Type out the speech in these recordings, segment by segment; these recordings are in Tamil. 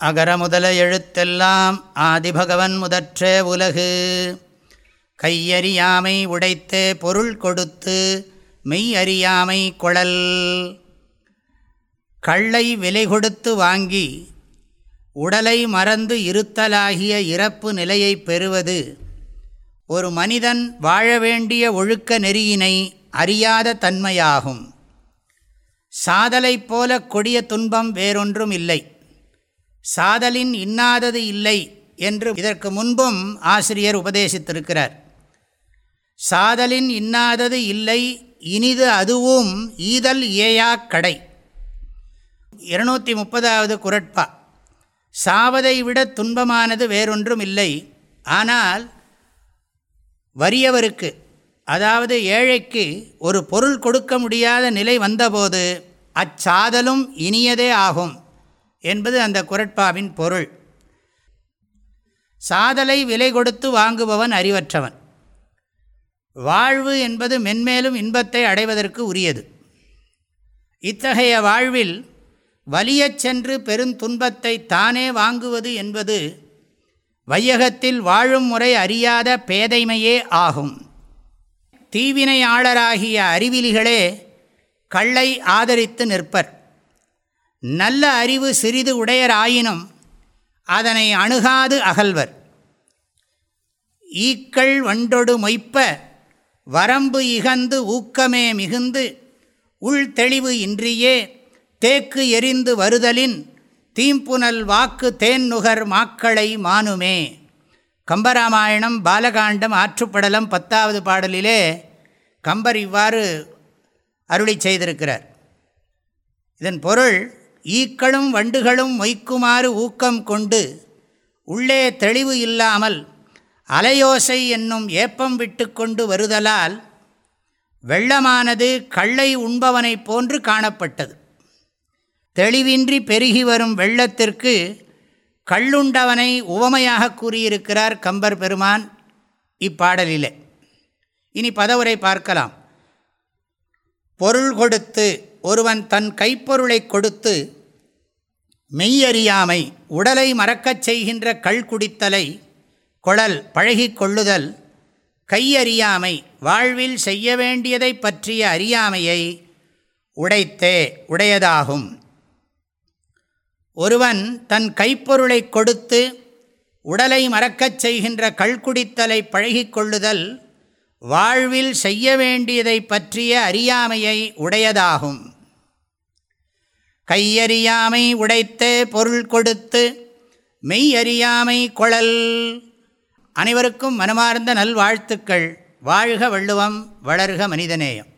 அகர முதல எழுத்தெல்லாம் ஆதிபகவன் முதற்றே உலகு. கையறியாமை உடைத்தே பொருள் கொடுத்து மெய் அறியாமை குழல். கள்ளை விலை கொடுத்து வாங்கி உடலை மறந்து இருத்தலாகிய இறப்பு நிலையை பெறுவது ஒரு மனிதன் வாழ வேண்டிய ஒழுக்க நெறியினை அறியாத தன்மையாகும். சாதலைப் போல கொடிய துன்பம் வேறொன்றும் இல்லை. சாதலின் இன்னாதது இல்லை என்று இதற்கு முன்பும் ஆசிரியர் உபதேசித்திருக்கிறார். சாதலின் இன்னாதது இல்லை இனிது அதுவும் ஈதல் ஏயா கடை. இருநூற்றி முப்பதாவது குரட்பா. சாவதை விட துன்பமானது வேறொன்றும் இல்லை. ஆனால் வறியவருக்கு அதாவது ஏழைக்கு ஒரு பொருள் கொடுக்க முடியாத நிலை வந்தபோது அச்சாதலும் இனியதே ஆகும். என்பது அந்த குரட்பாவின் பொருள். சாதலை விலை கொடுத்து வாங்குபவன் அறிவற்றவன். வாழ்வு என்பது மென்மேலும் இன்பத்தை அடைவதற்கு உரியது. இத்தகைய வாழ்வில் வலியச் சென்று பெருந்துன்பத்தை தானே வாங்குவது என்பது வையகத்தில் வாழும் முறை அறியாத பேதைமையே ஆகும். தீவினையாளராகிய அறிவிலிகளே கள்ளை ஆதரித்து நிற்பர். நல்ல அறிவு சிறிது உடையராயினும் அதனை அணுகாது அகல்வர். ஈக்கள் வண்டொடு மொய்ப்ப வரம்பு இகந்து ஊக்கமே மிகுந்து உள்தெளிவு இன்றியே தேக்கு எரிந்து வருதலின் தீம்புனல் வாக்கு தேன் நுகர் மாக்களை மானுமே. கம்பராமாயணம் பாலகாண்டம் ஆற்றுப்படலம் பத்தாவது பாடலிலே கம்பர் இவ்வாறு அருளி செய்திருக்கிறார். இதன் பொருள் ஈக்களும் வண்டுகளும் மொய்க்குமாறு ஊக்கம் கொண்டு உள்ளே தெளிவு இல்லாமல் அலையோசை என்னும் ஏப்பம் விட்டு கொண்டு வருதலால் வெள்ளமானது கள்ளை உண்பவனைப் போன்று காணப்பட்டது. தெளிவின்றி பெருகி வரும் வெள்ளத்திற்கு கள்ளுண்டவனை உவமையாக கூறியிருக்கிறார் கம்பர் பெருமான் இப்பாடலிலே. இனி பதவுரை பார்க்கலாம். பொருள் கொடுத்து ஒருவன் தன் கைப்பொருளை கொடுத்து மெய்யறியாமை உடலை மறக்கச் செய்கின்ற கள் குடித்தலை குழல் பழகி கொள்ளுதல் கையறியாமை வாழ்வில் செய்ய வேண்டியதை பற்றிய அறியாமையை உடைத்தே உடையதாகும். ஒருவன் தன் கைப்பொருளை கொடுத்து உடலை மறக்கச் செய்கின்ற கள்குடித்தலை பழகிக்கொள்ளுதல் வாழ்வில் செய்ய வேண்டியதை பற்றிய அறியாமையை உடையதாகும். கையறியாமை உடைத்தே பொருள் கொடுத்து மெய்யறியாமை குழல். அனைவருக்கும் மனமார்ந்த நல்வாழ்த்துக்கள். வாழ்க வள்ளுவம் வளர்க மனிதநேயம்.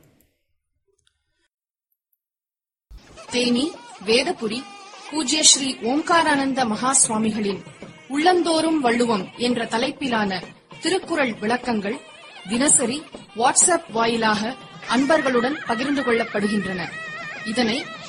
தேனி வேதபுரி பூஜ்ய ஸ்ரீ ஓம்காரானந்த மகா சுவாமிகளின் உள்ளந்தோறும் வள்ளுவம் என்ற தலைப்பிலான திருக்குறள் விளக்கங்கள் தினசரி வாட்ஸ்அப் வாயிலாக அன்பர்களுடன் பகிர்ந்து கொள்ளப்படுகின்றன. இதனை